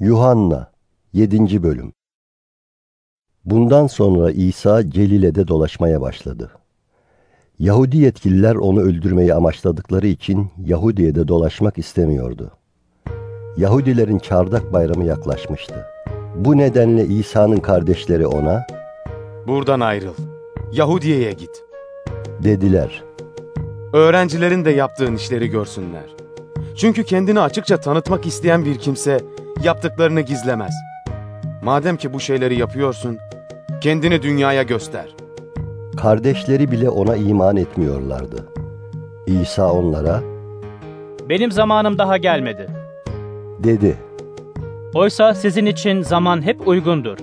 Yuhanna 7. Bölüm Bundan sonra İsa Celile'de dolaşmaya başladı. Yahudi yetkililer onu öldürmeyi amaçladıkları için Yahudiye'de dolaşmak istemiyordu. Yahudilerin çardak bayramı yaklaşmıştı. Bu nedenle İsa'nın kardeşleri ona Buradan ayrıl. Yahudiye'ye git. dediler. Öğrencilerin de yaptığın işleri görsünler. Çünkü kendini açıkça tanıtmak isteyen bir kimse yaptıklarını gizlemez. Madem ki bu şeyleri yapıyorsun, kendini dünyaya göster. Kardeşleri bile ona iman etmiyorlardı. İsa onlara Benim zamanım daha gelmedi. dedi. Oysa sizin için zaman hep uygundur.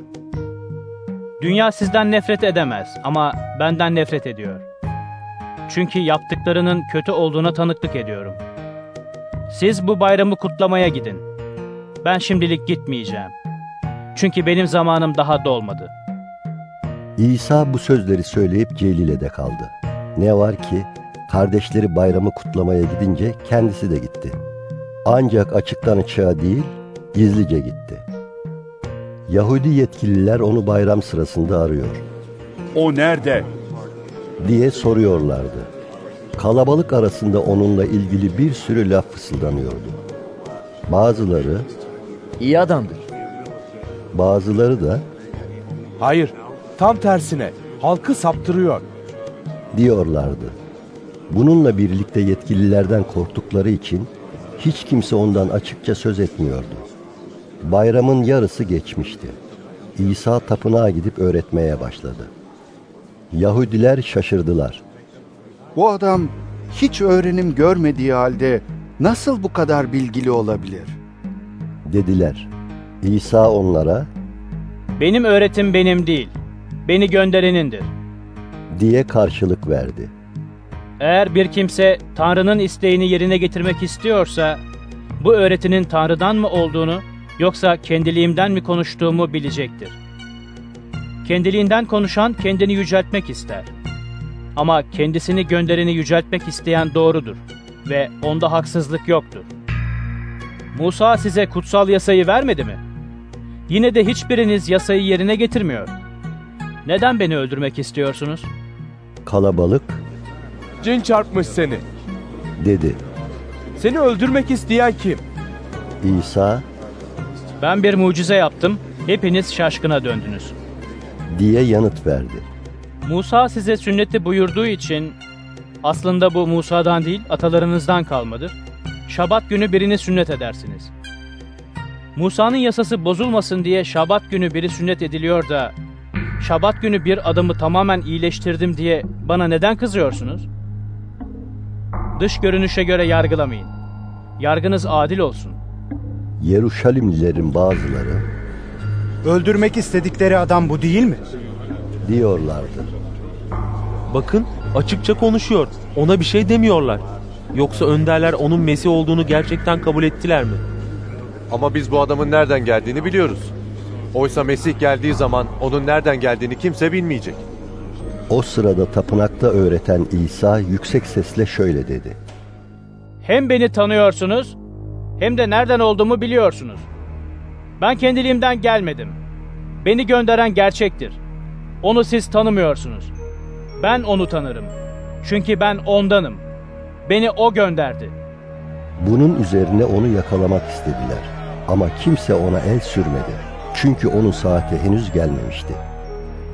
Dünya sizden nefret edemez ama benden nefret ediyor. Çünkü yaptıklarının kötü olduğuna tanıklık ediyorum. Siz bu bayramı kutlamaya gidin. Ben şimdilik gitmeyeceğim. Çünkü benim zamanım daha dolmadı. İsa bu sözleri söyleyip Celile'de kaldı. Ne var ki kardeşleri bayramı kutlamaya gidince kendisi de gitti. Ancak açıktan açığa değil, gizlice gitti. Yahudi yetkililer onu bayram sırasında arıyor O nerede? diye soruyorlardı. Kalabalık arasında onunla ilgili bir sürü laf fısıldanıyordu. Bazıları, İyi adamdır. bazıları da Hayır, tam tersine halkı saptırıyor. diyorlardı. Bununla birlikte yetkililerden korktukları için hiç kimse ondan açıkça söz etmiyordu. Bayramın yarısı geçmişti. İsa tapınağa gidip öğretmeye başladı. Yahudiler şaşırdılar. Bu adam hiç öğrenim görmediği halde nasıl bu kadar bilgili olabilir? Dediler. İsa onlara Benim öğretim benim değil, beni gönderenindir. diye karşılık verdi. Eğer bir kimse Tanrı'nın isteğini yerine getirmek istiyorsa, bu öğretinin Tanrı'dan mı olduğunu yoksa kendiliğimden mi konuştuğumu bilecektir. Kendiliğinden konuşan kendini yüceltmek ister. Ama kendisini göndereni yüceltmek isteyen doğrudur ve onda haksızlık yoktur. Musa size kutsal yasayı vermedi mi? Yine de hiçbiriniz yasayı yerine getirmiyor. Neden beni öldürmek istiyorsunuz? Kalabalık Cin çarpmış seni. dedi. Seni öldürmek isteyen kim? İsa Ben bir mucize yaptım, hepiniz şaşkına döndünüz. diye yanıt verdi. Musa size sünneti buyurduğu için aslında bu Musa'dan değil atalarınızdan kalmadır. Şabat günü birini sünnet edersiniz. Musa'nın yasası bozulmasın diye Şabat günü biri sünnet ediliyor da Şabat günü bir adamı tamamen iyileştirdim diye bana neden kızıyorsunuz? Dış görünüşe göre yargılamayın. Yargınız adil olsun. Yeruşalimlilerin bazıları Öldürmek istedikleri adam bu değil mi? diyorlardı. Bakın açıkça konuşuyor. Ona bir şey demiyorlar. Yoksa önderler onun Mesih olduğunu gerçekten kabul ettiler mi? Ama biz bu adamın nereden geldiğini biliyoruz. Oysa Mesih geldiği zaman onun nereden geldiğini kimse bilmeyecek. O sırada tapınakta öğreten İsa yüksek sesle şöyle dedi. Hem beni tanıyorsunuz hem de nereden olduğumu biliyorsunuz. Ben kendiliğimden gelmedim. Beni gönderen gerçektir. Onu siz tanımıyorsunuz. Ben onu tanırım. Çünkü ben ondanım. Beni o gönderdi. Bunun üzerine onu yakalamak istediler. Ama kimse ona el sürmedi. Çünkü onun saati henüz gelmemişti.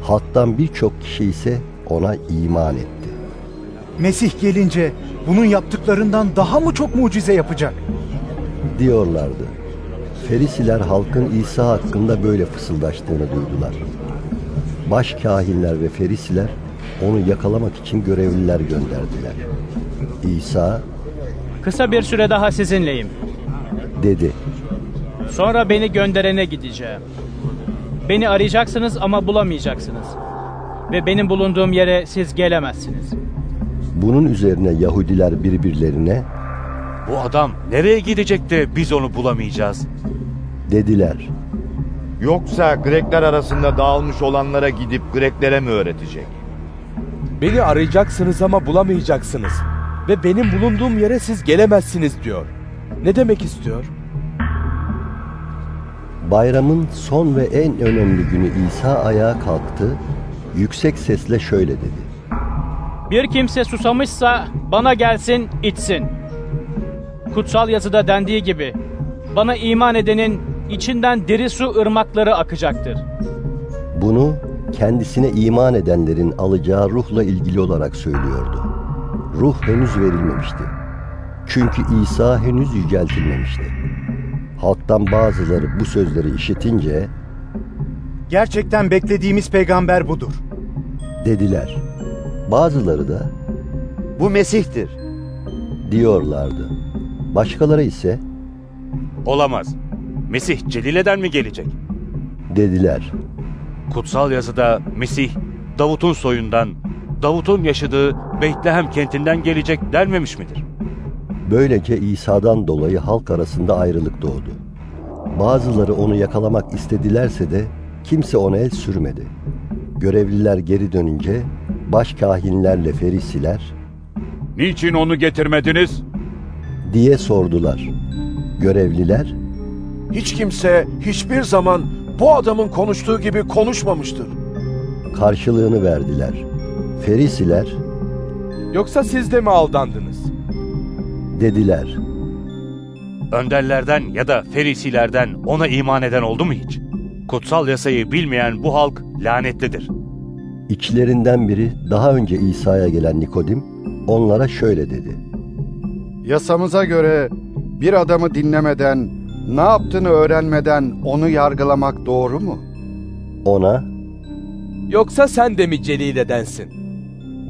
Halktan birçok kişi ise ona iman etti. Mesih gelince bunun yaptıklarından daha mı çok mucize yapacak? Diyorlardı. Ferisiler halkın İsa hakkında böyle fısıldaştığını duydular. Baş kahinler ve ferisiler onu yakalamak için görevliler gönderdiler. İsa Kısa bir süre daha sizinleyim. dedi. Sonra beni gönderene gideceğim. Beni arayacaksınız ama bulamayacaksınız. Ve benim bulunduğum yere siz gelemezsiniz. Bunun üzerine Yahudiler birbirlerine Bu adam nereye gidecek de biz onu bulamayacağız? dediler. Yoksa Grekler arasında dağılmış olanlara gidip Greklere mi öğretecek? Beni arayacaksınız ama bulamayacaksınız. Ve benim bulunduğum yere siz gelemezsiniz diyor. Ne demek istiyor? Bayramın son ve en önemli günü İsa ayağa kalktı, yüksek sesle şöyle dedi. Bir kimse susamışsa bana gelsin içsin. Kutsal yazıda dendiği gibi bana iman edenin içinden diri su ırmakları akacaktır. Bunu kendisine iman edenlerin alacağı ruhla ilgili olarak söylüyordu. Ruh henüz verilmemişti. Çünkü İsa henüz yüceltilmemişti. Halktan bazıları bu sözleri işitince Gerçekten beklediğimiz peygamber budur. dediler. Bazıları da Bu Mesih'tir. diyorlardı. Başkaları ise Olamaz. Mesih Celile'den mi gelecek? dediler. Kutsal yazıda Mesih Davut'un soyundan, Davut'un yaşadığı Beytlehem kentinden gelecek denmemiş midir? Böylece İsa'dan dolayı halk arasında ayrılık doğdu. Bazıları onu yakalamak istedilerse de kimse ona el sürmedi. Görevliler geri dönünce başkahinlerle ferisiler Niçin onu getirmediniz? diye sordular. Görevliler Hiç kimse hiçbir zaman bu adamın konuştuğu gibi konuşmamıştır. karşılığını verdiler. Ferisiler Yoksa siz de mi aldandınız? dediler. Önderlerden ya da ferisilerden ona iman eden oldu mu hiç? Kutsal yasayı bilmeyen bu halk lanetlidir. İçlerinden biri daha önce İsa'ya gelen Nikodim onlara şöyle dedi. Yasamıza göre bir adamı dinlemeden, ne yaptığını öğrenmeden onu yargılamak doğru mu? Ona Yoksa sen de mi Celile'densin?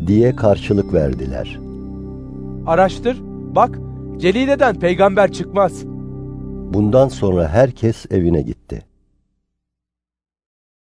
diye karşılık verdiler. Araştır, bak Celile'den peygamber çıkmaz. Bundan sonra herkes evine gitti.